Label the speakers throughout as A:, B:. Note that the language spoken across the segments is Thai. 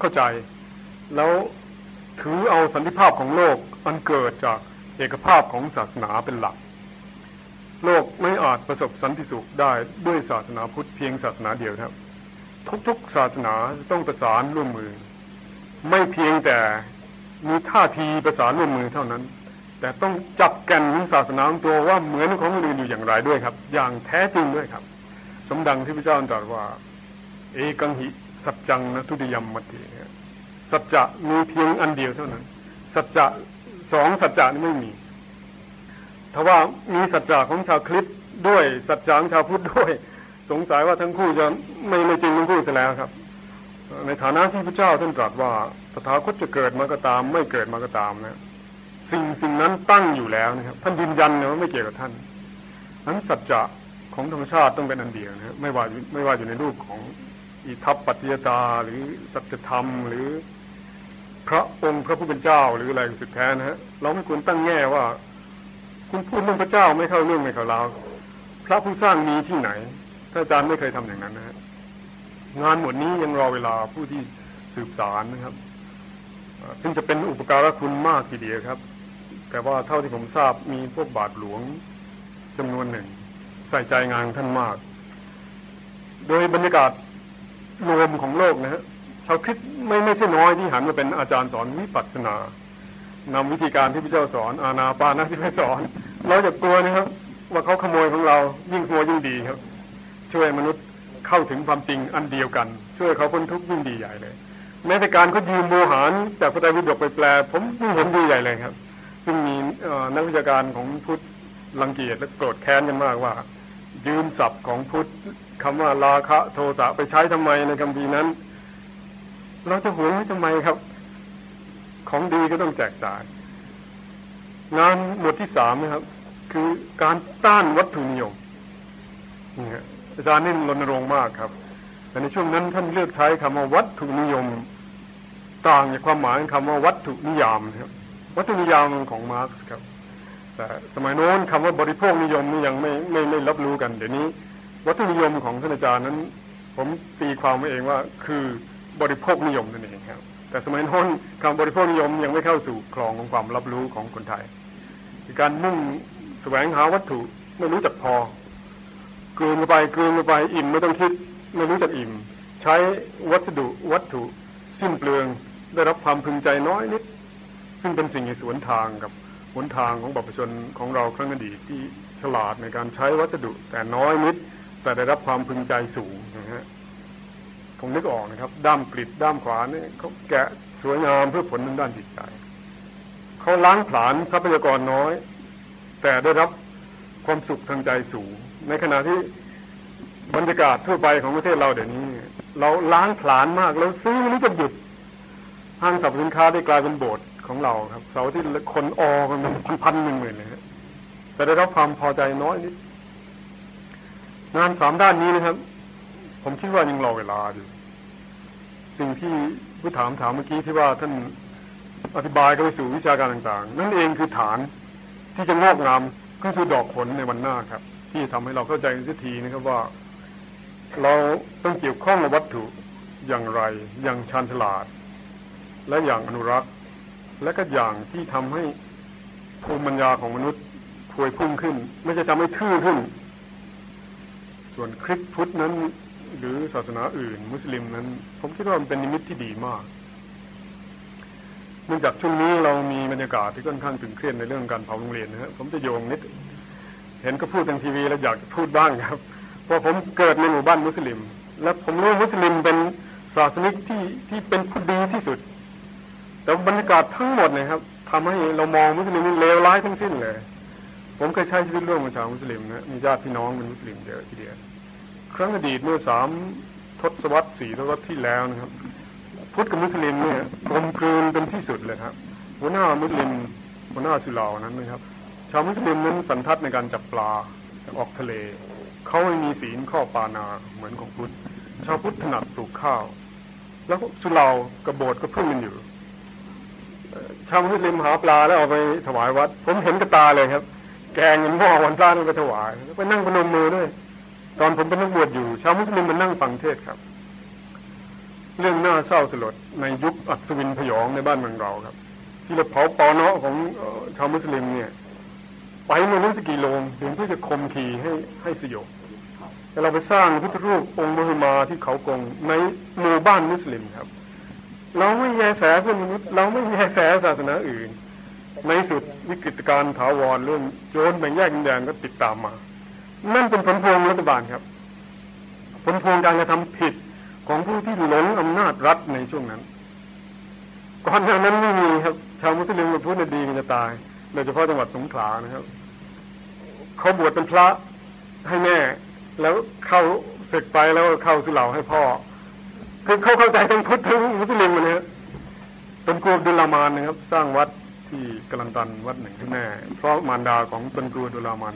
A: เข้าใจ แล้วถือเอาสันติภาพของโลกอันเกิดจากเอกภาพของศาสนาเป็นหลัก โลกไม่อาจประสบสันติสุขได้ด้วยศาสนาพุทธเพียงศาสนาเดียวครับ ทุกๆศาสนาต้องประสานร่วมมือ ไม่เพียงแต่มีท่าทีประสานร่วมมือเท่านั้น แต่ต้องจับแก่นของศาสนาตัวว่าเหมือนของอื่นอยู่อย่างไรด้วยครับ อย่างแท้จริงด้วยครับ สมดังที่พระเจ้าตรัสว่า เอกังหิ สัจจังนะทุติยมมัติสัจจะมีเพียงอันเดียวเท่านั้น สัจจะสองสัจจะนี่ไม่มีถ้าว่ามีสัจจะของชาวคริสต์ด้วยสัจจะของชาวพุทธด้วย สงสัยว่าทั้งคู่จะไม่ไม่จริงทั้งคู่เสียแล้วครับ ในฐานะที่พระเจ้าท่านตรัสว่าตถาคตจะเกิดมาก็ตาม ไม่เกิดมาก็ตามนะสิ่งสิ่งนั้นตั้งอยู่แล้วนะครับ ท่านยืนยันนะว่าไม่เกี่ยวกับท่านนั้นสัจจะของธรรมชาติต้องเป็นอันเดียวนะไม่ว่าไม่ว่าอยู่ในรูปของ อิทัปปัจยตาหรือสัจธรรมหรือพระองค์พระผู้เป็นเจ้าหรืออะไรสุดแท้นะฮะเราไม่ควรตั้งแง่ว่า คุณพูดเรื่องพระเจ้าไม่เข้าเรื่องไม่เข้าราพระผู้สร้างมีที่ไหนท่านอาจารย์ไม่เคยทำอย่างนั้นนะฮะงานหมดนี้ยังรอเวลาผู้ที่สืบสารนะครับซึ่งจะเป็นอุปการะคุณมากทีเดียวครับ แต่ว่าเท่าที่ผมทราบมีพวกบาทหลวงจำนวนหนึ่ง ใส่ใจงานท่านมาก โดยบรรยากาศ รวมของโลกนะฮะชาวคิดไม่ไม่ใช่น้อยที่หันมาเป็นอาจารย์สอนวิปัสสนานำวิธีการที่พระเจ้าสอนอาณาปานะที่พระสอน เราจะกลัวนะครับ ว่าเขาขโมยของเรายิ่งกลัวยิ่งดีครับ ช่วยมนุษย์เข้าถึงความจริงอันเดียวกัน ช่วยเขาพ้นทุกข์ยิ่งดีใหญ่เลยแม้แต่การเขายืมโมหารจากพระไตรปิฎกไปแปล ผมยิ่งเห็นดีใหญ่เลยครับ ซึ่งมีนักวิชาการของพุทธรังเกียจและโกรธแค้นกันมากว่า ยืมศัพท์ของพุทธ คำว่าราคะโทสะไปใช้ทำไมในคำพีนั้น เราจะหวงไว้ทำไมครับ ของดีก็ต้องแจกจ่ายงานหมวดที่สามนะครับ คือการต้านวัตถุนิยมนี่ฮะอาจารย์นี่รณรงค์มากครับแต่ในช่วงนั้นท่านเลือกใช้คำว่าวัตถุนิยม ต่างจากความหมายคำว่าวัตถุนิยามครับ วัตถุนิยามของมาร์กครับ แต่สมัยโน้นคำว่าบริโภคนิยมนี่ยังไม่ไม่ไม่รับรู้กันเดี๋ยวนี้ วัตถุนิยมของท่านอาจารย์นั้น ผมตีความไว้เองว่าคือบริโภคนิยมนั่นเองครับ แต่สมัยโน้นคำบริโภคนิยมยังไม่เข้าสู่คลองของความรับรู้ของคนไทยการมุ่งแสวงหาวัตถุไม่รู้จักพอกลืนไปกลืนไปอิ่มไม่ต้องคิดไม่รู้จักอิ่ม ใช้วัสดุวัตถุสิ้นเปลืองได้รับความพึงใจน้อยนิด ซึ่งเป็นสิ่งในสวนทางกับหนทางของบัพชนของเราครั้งอดีตที่ฉลาดในการใช้วัสดุแต่น้อยนิด แต่ได้รับความพึงใจสูงนะฮะคงนึกออกนะครับ ด้ามกริดด้ามขวานี่เขาแกะสวยงามเพื่อผลทางด้านจิตใจเขาล้างผลาญทรัพยากรน้อย แต่ได้รับความสุขทางใจสูง ในขณะที่บรรยากาศทั่วไปของประเทศเราเดี๋ยวนี้ เราล้างผลาญมากเราซื้อไม่รู้จะหยุดห้างสรรพสินค้าได้กลายเป็นโบสถ์ของเราครับ เสาที่คนออกันเป็นพันๆหนึ่งหมื่นเลยแต่ได้รับความพอใจน้อยนิด งานสามด้านนี้นะครับ ผมคิดว่ายังรอเวลาอยู่สิ่งที่ผู้ถามถามเมื่อกี้ที่ว่าท่านอธิบายเข้าไปสู่วิชาการต่างๆ นั่นเองคือฐานที่จะงอกงามก็คือดอกผลในวันหน้าครับ ที่ทำให้เราเข้าใจสักทีนะครับว่า เราต้องเกี่ยวข้องกับวัตถุอย่างไร อย่างชาญฉลาด และอย่างอนุรักษ์ และก็อย่างที่ทำให้ภูมิปัญญาของมนุษย์พวยพุ่งขึ้น ไม่ใช่ทำให้ทื่อขึ้น ส่วนคริสต์พุทธนั้น หรือศาสนาอื่น มุสลิมนั้น ผมคิดว่ามันเป็นนิมิตที่ดีมากเนื่องจากช่วงนี้เรามีบรรยากาศที่ค่อนข้างตึงเครียดในเรื่องการเผาโรงเรียนนะครับผมจะโยงนิด เห็นก็พูดทางทีวีแล้วอยากพูดบ้างครับ เพราะผมเกิดในหมู่บ้านมุสลิม และผมรู้มุสลิมเป็นศาสนิกที่ที่เป็นผู้ดีที่สุด แต่บรรยากาศทั้งหมดนะครับทำให้เรามองมุสลิมเลวร้ายทั้งสิ้นเลย ผมเคยใช้ชีวิตร่วมกับชาวมุสลิมนะมีญาติพี่น้องเป็นมุสลิมเยอะทีเดียวครั้งอดีตเมื่อสามทศวรรษสี่ทศวรรษที่แล้วนะครับ พุทธกับมุสลิมเนี่ยกลมกลืนเป็นที่สุดเลยครับหัวหน้ามุสลิมหัวหน้าสุเหร่านั้นนะครับ ชาวมุสลิมนั้นสันทัดในการจับปลาออกทะเลเขาไม่มีศีลข้อปานาเหมือนของพุทธชาวพุทธถนัดปลูกข้าว แล้วสุเหร่ากระโบดก็พึ่งกันอยู่ชาวมุสลิมหาปลาแล้วเอาไปถวายวัด ผมเห็นกระตาเลยครับ แกงเงินหม้อวันพระนั่นไปถวายไปนั่งพนมมือด้วยตอนผมเป็นนักบวชอยู่ชาวมุสลิมมันนั่งฟังเทศครับ เรื่องน่าเศร้าสลดในยุคอัศวินพยองในบ้านเมืองเราครับ ที่เราเผาปอเนาะของชาวมุสลิมเนี่ยไปเมื่อนั้สกี่โลงถึงเพื่อจะคมขีให้ให้สยบแต่เราไปสร้างพุทธรูปองค์มหมาที่เขากงในหมู่บ้านมุสลิมครับ เราไม่แยแสเพื่อนมนุษย์เราไม่แยแสศาสนาอื่น ในสุด วิกฤตการถาวรเรื่องโจรแบ่งแยกดินแดนก็ติดตามมา นั่นเป็นผลพวงรัฐบาลครับ ผลพวงการกระทำผิดของผู้ที่หลงอำนาจรัฐในช่วงนั้น ก่อนหน้านั้นไม่มีครับ ชาวมุสลิมกับพุทธดีกันจะตายโดยเฉพาะจังหวัดสงขลานะครับเขาบวชเป็นพระให้แม่ แล้วเข้าศึกไปแล้วเข้าสุเหร่าให้พ่อคือเขาเข้าใจทั้งพุทธทั้งมุสลิมนะฮะตนกรูดุลามานนะครับ สร้างวัด ที่กลันตันวัดหนึ่งให้แม่เพราะมารดาของตนกรูดุลามาน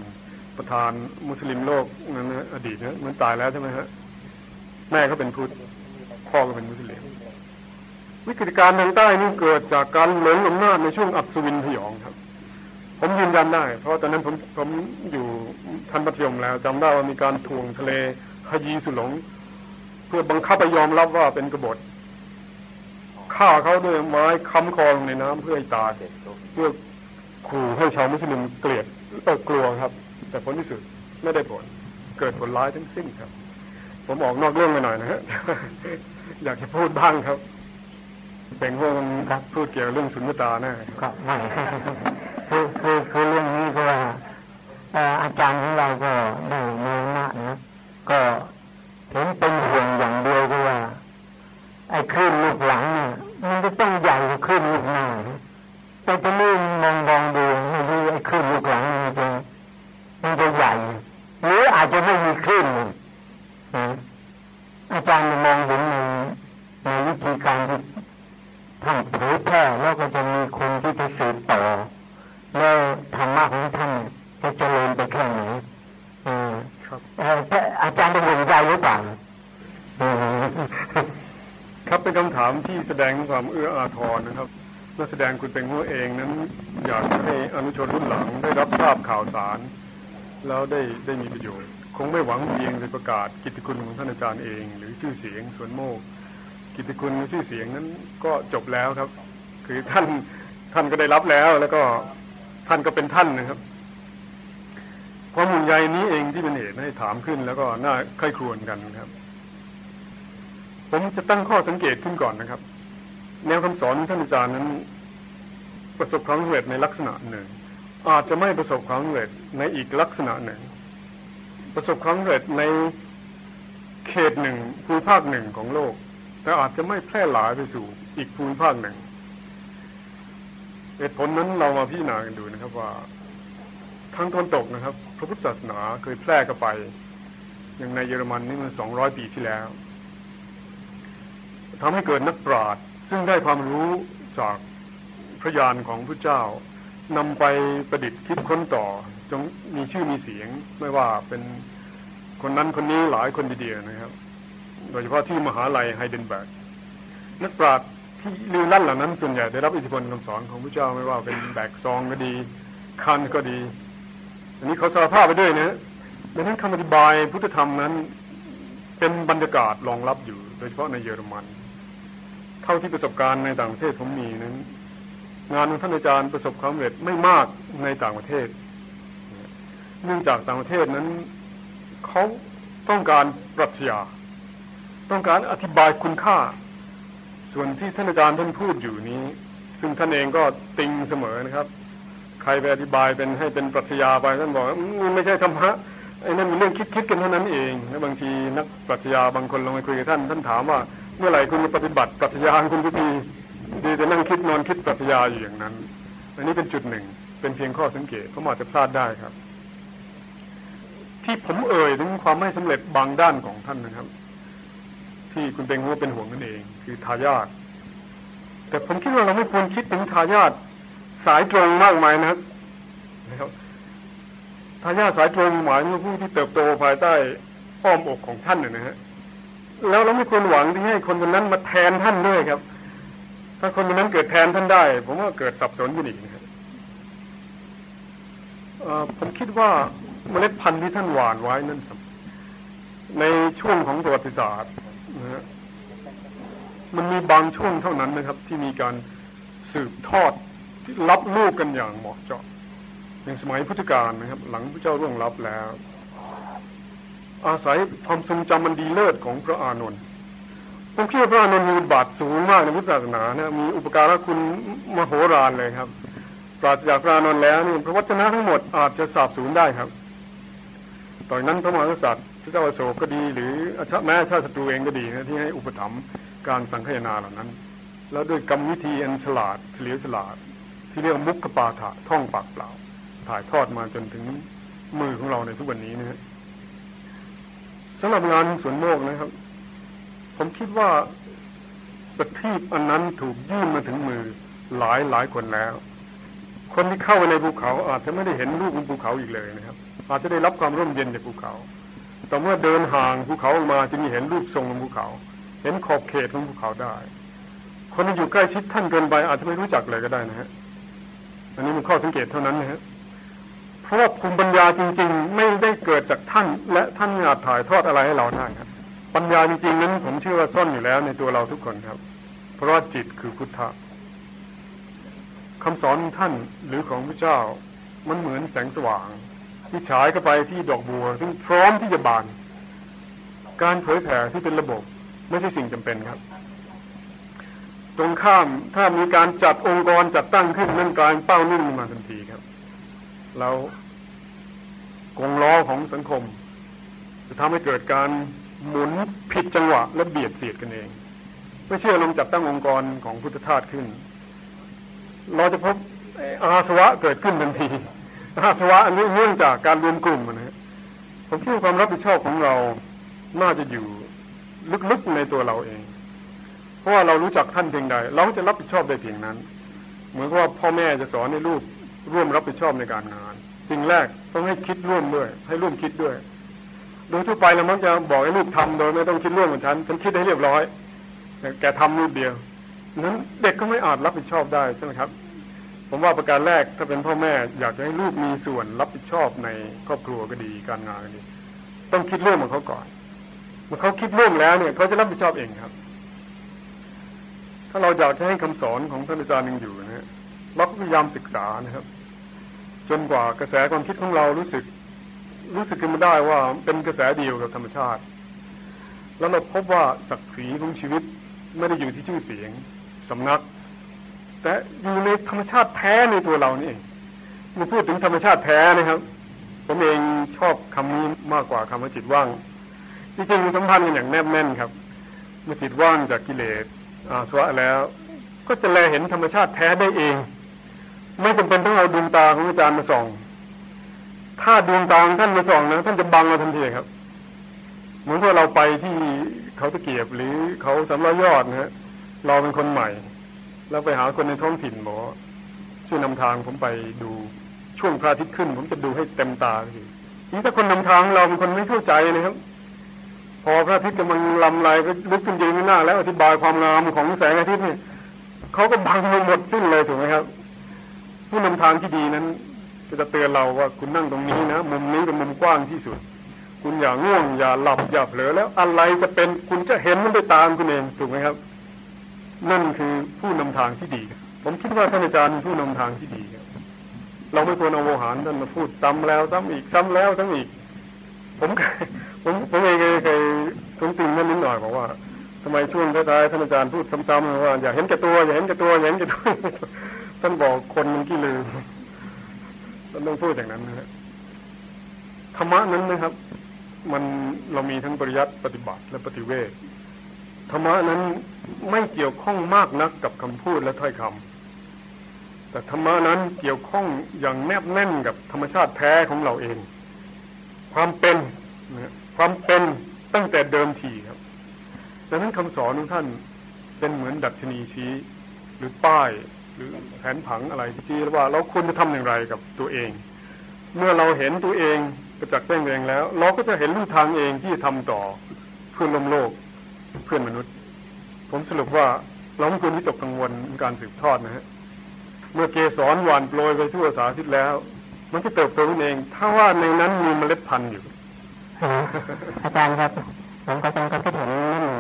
A: ประธานมุสลิมโลกนั้นนะอดีตนะมันตายแล้วใช่ไหมฮะแม่เขาเป็นพุทธพ่อก็เป็นมุสลิมวิกฤตการทางใต้นี่เกิดจากการหลงอำนาจในช่วงอัศวินพยองครับ ผมยืนยันได้ เพราะตอนนั้นผมผมอยู่ทันปัทยมแล้วจำได้ว่ามีการทวงทะเลฮยีสุหลง เพื่อบังคับไปยอมรับว่าเป็นกบฏ ฆ่าเขาด้วยไม้ค้ำคอลงในน้ำเพื่อให้ตายเพื่อขู่ให้ชาวมุสลิมเกลียดเออกลัวครับ แต่ผลที่สุดไม่ได้ผลเกิดผลร้ายทั้งสิ้นครับ ผมออกนอกเรื่องไปหน่อยนะฮะอยากจะพูดบ้างครับเป็นพวกครับพูดเกี่ยวกับเรื่องสุญญตาแน่
B: ครับไม่คือคือคือเรื่องนี้ก็ว่าอาจารย์ของเราก็
A: ครับเป็นคำถามที่แสดงความเอื้ออาทรนะครับนักแสดงคุณเป็นหัวเองนั้น อยากให้อนุชนรุ่นหลังได้รับทราบข่าวสาร แล้วได้ได้มีประโยชน์ คงไม่หวังเพียงจะประกาศกิตติคุณของท่านอาจารย์เอง หรือชื่อเสียงส่วนโมก กิตติคุณชื่อเสียงนั้นก็จบแล้วครับ คือท่านท่านก็ได้รับแล้ว แล้วก็ท่านก็เป็นท่านนะครับความห่วงใยนี้เองที่เป็นเหตุให้ถามขึ้น แล้วก็น่าใคร่ครวญกันครับ ผมจะตั้งข้อสังเกตขึ้นก่อนนะครับ แนวคำสอนท่านอาจารย์นั้น ประสบความสำเร็จในลักษณะหนึ่ง อาจจะไม่ประสบความสำเร็จในอีกลักษณะหนึ่ง ประสบความสำเร็จในเขตหนึ่งภูมิภาคหนึ่งของโลก แต่อาจจะไม่แพร่หลายไปสู่อีกภูมิภาคหนึ่งเหตุผลนั้นเรามาพิจารณากันดูนะครับว่าทางตะวันตกนะครับ พระพุทธศาสนาเคยแพร่กันไป อย่างในเยอรมันนี่มันสองร้อยปีที่แล้ว ทำให้เกิดนักปราชญ์ซึ่งได้ความรู้จากพระญาณของพระเจ้านำไปประดิษฐ์คิดค้นต่อจงมีชื่อมีเสียงไม่ว่าเป็นคนนั้นคนนี้หลายคนทีเดียวนะครับ โดยเฉพาะที่มหาลัยไฮเดนเบิร์กนักปราชญ์ที่ลือลั่นเหล่านั้นส่วนใหญ่ได้รับอิทธิพลคำสอนของพระเจ้าไม่ว่าเป็นแบกซองก็ดีคันก็ดี อันนี้เขาสารภาพไปด้วยนะดังนั้นคำอธิบายพุทธธรรมนั้น เป็นบรรยากาศรองรับอยู่ โดยเฉพาะในเยอรมัน เท่าที่ประสบการณ์ในต่างประเทศผมมีนั้น งานของท่านอาจารย์ประสบความสำเร็จไม่มากในต่างประเทศ เนื่องจากต่างประเทศนั้นเขาต้องการปรัชญาต้องการอธิบายคุณค่า ส่วนที่ท่านอาจารย์ท่านพูดอยู่นี้ ซึ่งท่านเองก็ติงเสมอนะครับ ใครไปอธิบายเป็นให้เป็นปรัชญาไปท่านบอกมันไม่ใช่ธรรมะไอ้นั่นเป็นเรื่องคิดๆกันเท่านั้นเองแล้วบางทีนักปรัชญาบางคนลงไปคุยกับท่านท่านถามว่า เมื่อไหร่คุณจะปฏิบัติปรัชญาคุณทุกทีดีแต่นั่งคิดนอนคิดปรัชญาอยู่อย่างนั้น อันนี้เป็นจุดหนึ่ง เป็นเพียงข้อสังเกตผมอาจจะพลาดได้ครับ ที่ผมเอ่ยถึงความไม่สำเร็จบางด้านของท่านนะครับ ที่คุณเป็นหัวเป็นห่วงนั่นเอง คือทายาทแต่ผมคิดว่าเราไม่ควรคิดถึงทายาทสายตรงมากมายนะครับนะครับทายาทสายตรงหมายถึงผู้ที่เติบโตภายใต้อ้อมอกของท่านนะฮะ แล้วเราไม่ควรหวังที่ให้คนคนนั้นมาแทนท่านด้วยครับ ถ้าคนคนนั้นเกิดแทนท่านได้ ผมว่าเกิดสับสนกันอีกนะครับผมคิดว่าเมล็ดพันธุ์ที่ท่านหว่านไว้นั้นในช่วงของประวัติศาสตร์นะฮะมันมีบางช่วงเท่านั้นนะครับ ที่มีการสืบทอดที่รับลูกกันอย่างเหมาะเจาะอย่างสมัยพุทธกาลนะครับ หลังพระเจ้าร่วงรับแล้ว อาศัยความทรงจำมันดีเลิศของพระอานนท์ผมคิดว่าพระอานนท์มีบาทสูงมากในพุทธศาสนานะมีอุปการะคุณมโหฬารเลยครับ ปราศจากพระอานนท์แล้วนี่พระวจนะทั้งหมดอาจจะสาบสูญได้ครับตอนนั้นพระมหากษัตริย์พระเจ้าอโศกก็ดี หรือแม้ชาติศัตรูเองก็ดีนะที่ให้อุปถัมภ์การสังคายนาเหล่านั้น แล้วด้วยกรรมวิธีอันฉลาดเฉลียวฉลาด ที่เรียกมุขปาฐะท่องปากเปล่า ถ่ายทอดมาจนถึงมือของเราในทุกวันนี้นะฮะ สำหรับงานสวนโมกนะครับ ผมคิดว่าประทีปอันนั้นถูกยื่นมาถึงมือหลายหลายคนแล้ว คนที่เข้าไปในภูเขา อาจจะไม่ได้เห็นรูปของภูเขาอีกเลยนะครับ อาจจะได้รับความร่มเย็นจากภูเขา แต่เมื่อเดินห่างภูเขาออกมาจะมีเห็นรูปทรงของภูเขา เห็นขอบเขตของภูเขาได้ คนที่อยู่ใกล้ชิดท่านเกินไปอาจจะไม่รู้จักเลยก็ได้นะฮะ อันนี้มันข้อสังเกตเท่านั้นนะฮะ เพราะว่าภูมิปัญญาจริง ๆ ไม่ได้เกิดจากท่าน และท่านไม่อาจถ่ายทอดอะไรให้เราได้ครับ ปัญญาจริง ๆ นั้นผมเชื่อว่าซ่อนอยู่แล้วในตัวเราทุกคนครับ เพราะว่าจิตคือพุทธะคำสอนท่านหรือของพระเจ้ามันเหมือนแสงสว่างที่ฉายเข้าไปที่ดอกบัว ซึ่งพร้อมที่จะบาน การเผยแผ่ที่เป็นระบบไม่ใช่สิ่งจำเป็นครับ ตรงข้ามถ้ามีการจัดองค์กรจัดตั้งขึ้นนั่นกลายเป้านิ่งมาทันทีครับ แล้วกงล้อของสังคม จะทำให้เกิดการหมุนผิดจังหวะและเบียดเสียดกันเอง ไม่เชื่อลองจัดตั้งองค์กรของพุทธทาสขึ้น เราจะพบอาสวะเกิดขึ้นทันทีอาสวะอันนี้เนื่องจากการรวมกลุ่มนะฮะผมคิดว่าความรับผิดชอบของเราน่าจะอยู่ลึกๆในตัวเราเอง เพราะว่าเรารู้จักท่านเพียงใด เราจะรับผิดชอบได้เพียงนั้น เหมือนกับว่าพ่อแม่จะสอนให้ลูก ร่วมรับผิดชอบในการงาน สิ่งแรกต้องให้คิดร่วมด้วย ให้ร่วมคิดด้วย โดยทั่วไปเรามักจะบอกให้ลูกทำโดยไม่ต้องคิดร่วมกับฉันฉันคิดให้เรียบร้อยแต่แกทำรูปเดียวนั้นเด็กก็ไม่อาจรับผิดชอบได้ใช่ไหมครับ ผมว่าประการแรกถ้าเป็นพ่อแม่ อยากจะให้ลูกมีส่วนรับผิดชอบในครอบครัวก็ดีการงานก็ดี ต้องคิดร่วมกับเขาก่อนเมื่อเขาคิดร่วมแล้วเนี่ยเขาจะรับผิดชอบเองครับ ถ้าเราอยากจะให้คำสอนของท่านอาจารย์ยังอยู่นะฮะ เราก็พยายามศึกษานะครับ จนกว่ากระแสความคิดของเรารู้สึก รู้สึกขึ้นมาได้ว่าเป็นกระแสเดียวกับธรรมชาติ แล้วเราพบว่าศักดิ์ศรีของชีวิตไม่ได้อยู่ที่ชื่อเสียงสำนัก แต่อยู่ในธรรมชาติแท้ในตัวเรานี่เองเมื่อพูดถึงธรรมชาติแท้นะครับ ผมเองชอบคำนี้มากกว่าคำว่าจิตว่างจริงๆสัมพันธ์กันอย่างแนบแน่นครับเมื่อจิตว่างจากกิเลสอาสวะแล้ว ก็จะแลเห็นธรรมชาติแท้ได้เอง ไม่จำเป็นต้องเอาดวงตาของอาจารย์มาส่อง ถ้าดวงตาท่านมาส่องนะท่านจะบังเราทันทีครับ เหมือนว่าเราไปที่เขาตะเกียบหรือเขาสำร้อยอดนะฮะเราเป็นคนใหม่ แล้วไปหาคนในท้องถิ่นบอกช่วยนำทางผมไปดูช่วงพระอาทิตย์ขึ้น ผมจะดูให้เต็มตาทีนี้ถ้าคนนำทางเราเป็นคนไม่เข้าใจนะครับ พอพระอาทิตย์กำลังลำลายก็ลุกขึ้นยืนหน้า แล้วอธิบายความงามของแสงอาทิตย์นี่เขาก็บังเราหมดสิ้นเลยถูกไหมครับ ผู้นำทางที่ดีนั้นจะเตือนเราว่าคุณนั่งตรงนี้นะมุมนี้เป็นมุมกว้างที่สุด คุณอย่าง่วง อย่าหลับอย่าเผลอแล้วอะไรจะเป็นคุณจะเห็นมันด้วยตามคุณเองถูกไหมครับ นั่นคือผู้นำทางที่ดี ผมคิดว่าท่านอาจารย์ผู้นำทางที่ดีครับเราไม่ควรเอาโวหารท่านมาพูดซ้ำแล้วซ้ำอีกซ้ำแล้วซ้ำอีก ผมผมผมเองเคยทงติงนั่นนิดหน่อยบอกว่าทำไมช่วงท้ายๆท่านอาจารย์พูดซ้ำๆว่าอย่าเห็นแก่ตัวอย่าเห็นแก่ตัวอย่าเห็นแก่ตัว ท่านบอกคนมันกี่ลืมท่านต้องพูดอย่างนั้นนะธรรมะนั้นนะครับ มันเรามีทั้งปริยัติปฏิบัติและปฏิเวทธรรมะนั้นไม่เกี่ยวข้องมากนักกับคำพูดและถ้อยคำแต่ธรรมะนั้นเกี่ยวข้องอย่างแนบแน่นกับธรรมชาติแท้ของเราเอง ความเป็นความเป็นตั้งแต่เดิมทีครับดังนั้นคำสอนของท่านเป็นเหมือนดัชนีชี้ หรือป้าย หรือแผนผังอะไรที่ว่าเราควรจะทำอย่างไรกับตัวเอง เมื่อเราเห็นตัวเองประจักษ์แจ้งเองแล้ว เราก็จะเห็นลู่ทางเองที่จะทำต่อเพื่อนลมโลกเพื่อนมนุษย์ ผมสรุปว่าเราไม่ควรที่ตกกังวลการสืบทอดนะฮะเมื่อเกสรหวานโปรยไปทั่วสาธิตแล้ว มันจะเติบโตขึ้นเอง ถ้าว่าในนั้นมีเมล็ดพันธุ์อยู่
B: อาจารย์ครับผมก็เป็นคนที่เห็นนั่นหนึ่ง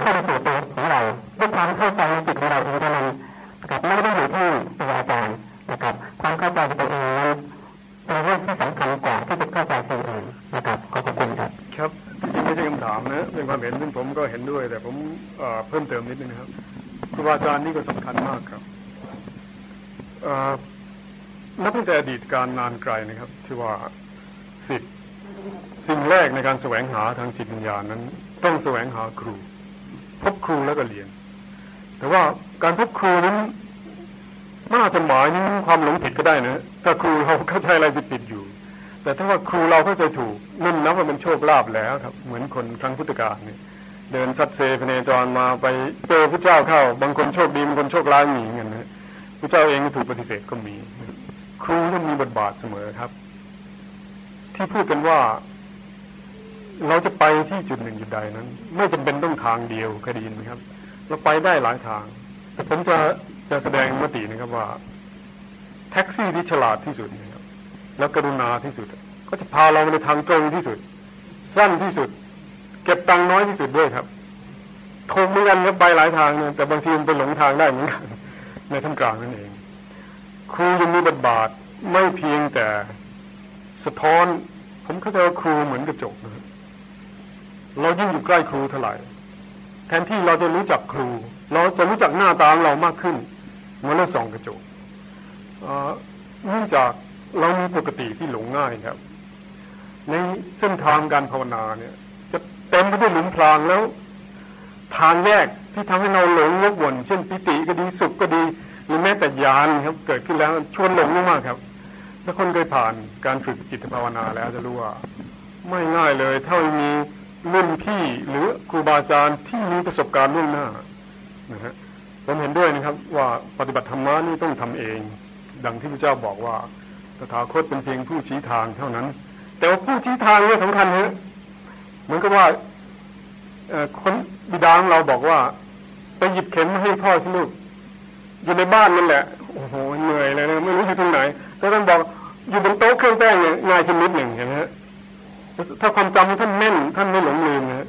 B: ความเข้าสู่ตัวของเราด้วยความเข้าใจในจิตของเราเองเท่านั้นนะครับไม่ได้อยู่ที่ตัวอาจารย์นะครับ ความเข้าใจตัวเองนั้นเป็นเรื่องที่สำคัญกว่าที่จะเข้าใจตัวเองนะครับขอบคุณครับ
A: ครับไม่ใช่คำถามนะเป็นความเห็นซึ่งผมก็เห็นด้วย แต่ผมเพิ่มเติมนิดนึงนะครับครูบาอาจารย์นี่ก็สำคัญมากครับนับตั้งแต่อดีตการนานไกลนะครับที่ว่าสิทธิ์สิ่งแรกในการแสวงหาทางจิตวิญญาณนั้น ต้องแสวงหาครู พบครูแล้วก็เรียน แต่ว่าการพบครูนั้นมันอาจจะหมายถึงความหลงผิดก็ได้นะถ้าครูเราเข้าใจอะไรผิดอยู่ แต่ถ้าว่าครูเราเข้าใจถูกนั่นนับว่าเป็นโชคลาภแล้วครับ เหมือนคนครั้งพุทธกาลเนี่ยเดินสัดเซพเนจรมาไปเจอพระเจ้าเข้า บางคนโชคดีบางคนโชคร้ายมีเงี้ยนะพระเจ้าเองก็ถูกปฏิเสธก็มี ครูต้องมีบทบาทเสมอครับ ที่พูดกันว่า เราจะไปที่จุดหนึ่งจุดใดนั้น ไม่จำเป็นต้องทางเดียวคดีนะครับ เราไปได้หลายทาง แต่ผมจะจะแสดงมตินะครับว่า แท็กซี่ที่ฉลาดที่สุดนะครับ แล้วกรุณาที่สุด ก็จะพาเราในทางตรงที่สุด สั้นที่สุด เก็บตังน้อยที่สุดด้วยครับถูกเหมือนกันครับไปหลายทางเนี่ยแต่บางทีมันไปหลงทางได้เหมือนกันในท่านกลางนั่นเอง ครูยังมีบทบาทไม่เพียงแต่สะท้อน ผมเข้าใจว่าครูเหมือนกระจกนะ เรายิ่งอยู่ใกล้ครูเท่าไหร่แทนที่เราจะรู้จักครู เราจะรู้จักหน้าตาเรามากขึ้นเมื่อเราส่องกระจกเนื่องจากเรามีปกติที่หลงง่ายครับ ในเส้นทางการภาวนาเนี่ย จะเต็มไปด้วยหลุมพรางแล้ว ทางแยกที่ทำให้เราหลงวกวนเช่นปิติก็ดีสุขก็ดีหรือแม้แต่ญาณครับ เกิดขึ้นแล้วชวนหลงมากครับ ถ้าคนเคยผ่านการฝึกจิตภาวนาแล้วจะรู้ว่า ไม่ง่ายเลย ถ้ามี รุ่นพี่หรือครูบาอาจารย์ที่มีประสบการณ์ล่วงหน้านะฮะผมเห็นด้วยนะครับว่าปฏิบัติธรรมะนี่ต้องทำเอง ดังที่พระเจ้าบอกว่าตถาคตเป็นเพียงผู้ชี้ทางเท่านั้น แต่ว่าผู้ชี้ทางนี่สำคัญนะเหมือนกับว่าคนบิดาของเราบอกว่าไปหยิบเข็มมาให้พ่อที่ลูกอยู่ในบ้านนั่นแหละโอ้โหเหนื่อยเลยนะไม่รู้อยู่ตรงไหนแต่ท่านบอกอยู่บนโต๊ะเครื่องแป้งเนี่ยง่ายขึ้นนิดหนึ่งเห็นไหมฮะ ถ้าความจำท่านแม่น ท่านไม่หลงลืมนะ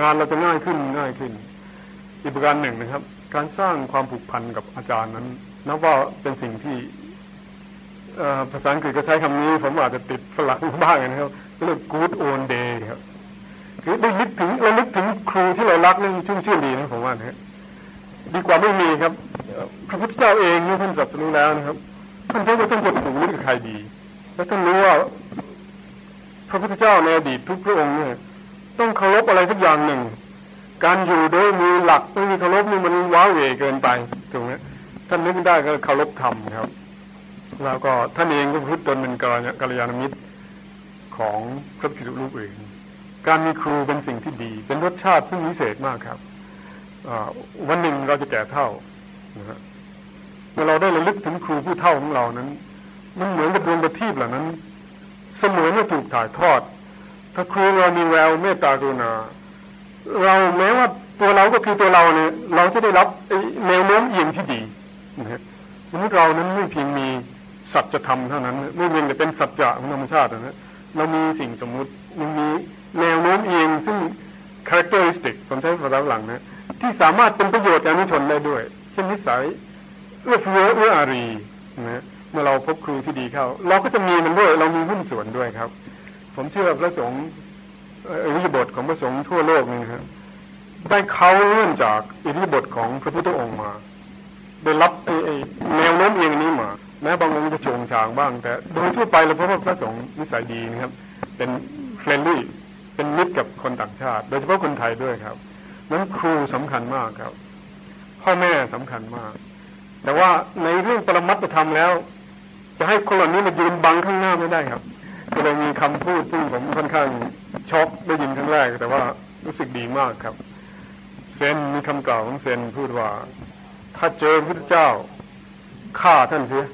A: งานเราจะง่ายขึ้นง่ายขึ้น อีกประการหนึ่งนะครับ การสร้างความผูกพันกับอาจารย์นั้นนับว่าเป็นสิ่งที่ภาษาอังกฤษก็ใช้คำนี้ ผมอาจจะติดฝรั่งบ้างนะครับเรียก good old day ครับคือได้นึกถึงเรานึกถึงครูที่เรารักนี่ชุ่มชื่นดีนะผมว่านะดีกว่าไม่มีครับพระพุทธเจ้าเองนี่ท่านตรัสรู้แล้วนะครับท่านไม่ต้องกดหูนึกใครดี แล้วท่านรู้ว่า พระพุทธเจ้าในอดีตทุกพระองค์เนี่ยต้องเคารพอะไรสักอย่างหนึ่ง การอยู่โดยมีหลักไม่มีเคารพนี่มันว้าเหวเกินไปถูกไหมท่านนึกได้ก็เคารพธรรมครับ แล้วก็ท่านเองก็พุทธตนเป็นกัลยาณมิตรของพระภิกษุรูปอื่น การมีครูเป็นสิ่งที่ดี เป็นรสชาติที่พิเศษมากครับวันหนึ่งเราจะแก่เท่านะฮะเมื่อเราได้ระลึกถึงครูผู้เท่าของเรานั้น มันเหมือนกับดวงประทีปเหล่านั้น เสมือนว่าถูกถ่ายทอด ถ้าครูเรามีแววเมตตากรุณา เราแม้ว่าตัวเราก็คือตัวเราเนี่ย เราจะได้รับแนวโน้มเอียงที่ดีนะฮะมนุษย์เรานั้นไม่เพียงมีสัจธรรมเท่านั้น ไม่เพียงแต่เป็นสัจจะของธรรมชาตินะเรามีสิ่งสมมุติมันมีแนวโน้มเอียงซึ่ง characteristic ผมใช้ภาษาหลังนะที่สามารถเป็นประโยชน์แก่นุชนได้ด้วย เช่นนิสัยเอื้อเฟื้อเอื้ออารีนะ เมื่อเราพบครูที่ดีเข้า เราก็จะมีมันด้วย เรามีหุ้นส่วนด้วยครับ ผมเชื่อพระสงฆ์อริยบทของพระสงฆ์ทั่วโลกนี่ครับได้เขาเนื่องจากอิริยบทของพระพุทธองค์มา ได้รับแนวโน้มเองนี้มาแม้บางองค์จะโฉงฉางบ้าง แต่โดยทั่วไปเราพบว่าพระสงฆ์นิสัยดีนะครับ เป็นเฟรนลี่เป็นมิตรกับคนต่างชาติ โดยเฉพาะคนไทยด้วยครับนั้นครูสำคัญมากครับ พ่อแม่สำคัญมาก แต่ว่าในเรื่องปรมัตธรรมแล้ว จะให้คนเหล่านี้มายืนบังข้างหน้าไม่ได้ครับก็เลยมีคำพูดซึ่ผมค่อนข้างช็อกได้ยินครั้งแรก แต่ว่ารู้สึกดีมากครับ เซนมีคำกล่าวของเซนพูดว่า ถ้าเจอพระเจ้าฆ่าท่านเสีย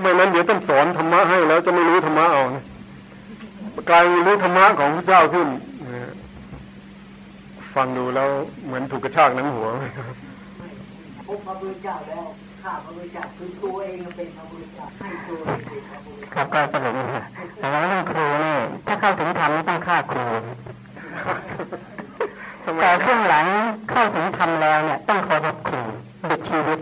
A: ไม่นั้นเดี๋ยวต้องสอนธรรมะให้แล้วจะไม่รู้ธรรมะเอานะกลายรู้ธรรมะของพระเจ้าขึ้นฟังดูแล้วเหมือนถูกกระชากน้ำหัว
B: พบพระพุทธเจ้าแล้ว ข้าพระพุทธเจ้าคือตัวเองเป็นพระพุทธเจ้าให้ตัวเองเป็นพระพุทธเจ้าครับก็สรุปแต่แล้วเรื่องครูนี่ถ้าเข้าถึงธรรมต้องฆ่าครูแต่ข้างหลังเข้าถึงธรรมแล้วเนี่ย ต้องขอรับครูเด็กชีวิต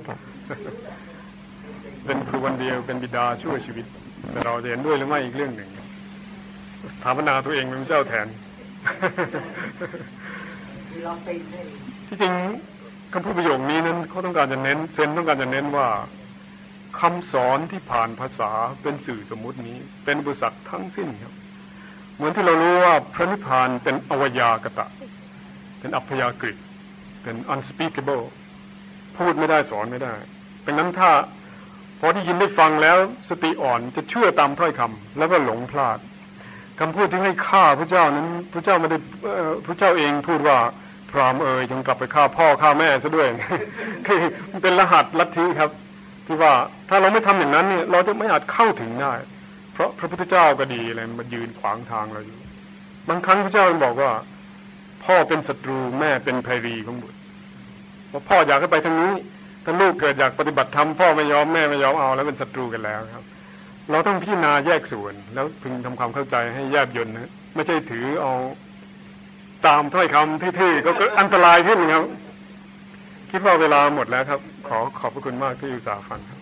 A: เป็นครูวันเดียวเป็นบิดาช่วยชีวิต แต่เราจะเห็นด้วยหรือไม่อีกเรื่องหนึ่งถามนาตัวเองเป็นเจ้าแทนที่จริง คำพูดประโยคนี้นั้นเขาต้องการจะเน้นเซนต้องการจะเน้นว่าคำสอนที่ผ่านภาษาเป็นสื่อสมมุตินี้ เป็นบริษัททั้งสิ้นครับ เหมือนที่เรารู้ว่าพระนิพพานเป็นอวยากตะ เป็นอัพยากฤิเป็น unspeakable พูดไม่ได้สอนไม่ได้ดังนั้นถ้าพอที่ยินได้ฟังแล้วสติอ่อนจะเชื่อตามถ้อยคำแล้วก็หลงพลาดคำพูดที่ให้ฆ่าพระเจ้านั้น พระเจ้าไม่ได้พระเจ้าเองพูดว่า พรามเอ่ยจงกลับไปฆ่าพ่อฆ่าแม่ซะด้วยคือเป็นรหัสลัทธิครับ ที่ว่าถ้าเราไม่ทำอย่างนั้นเนี่ยเราจะไม่อาจเข้าถึงได้ เพราะพระพุทธเจ้าก็ดีอะไรมายืนขวางทางเราอยู่ บางครั้งพระเจ้าบอกว่า พ่อเป็นศัตรูแม่เป็นภัยรีของบุตรพอพ่ออยากให้ไปทางนี้ถ้าลูกเกิดอยากปฏิบัติธรรมพ่อไม่ยอมแม่ไม่ยอมเอาแล้วเป็นศัตรูกันแล้วครับ เราต้องพิจารณาแยกส่วนแล้วพึงทำความเข้าใจให้แยบยนนะไม่ใช่ถือเอา ตามถ้อยคำที่ๆก็อันตรายขึ้นครับ คิดว่าเวลาหมดแล้วครับ ขอขอบพระคุณมากที่อุตส่าห์ฟังครับ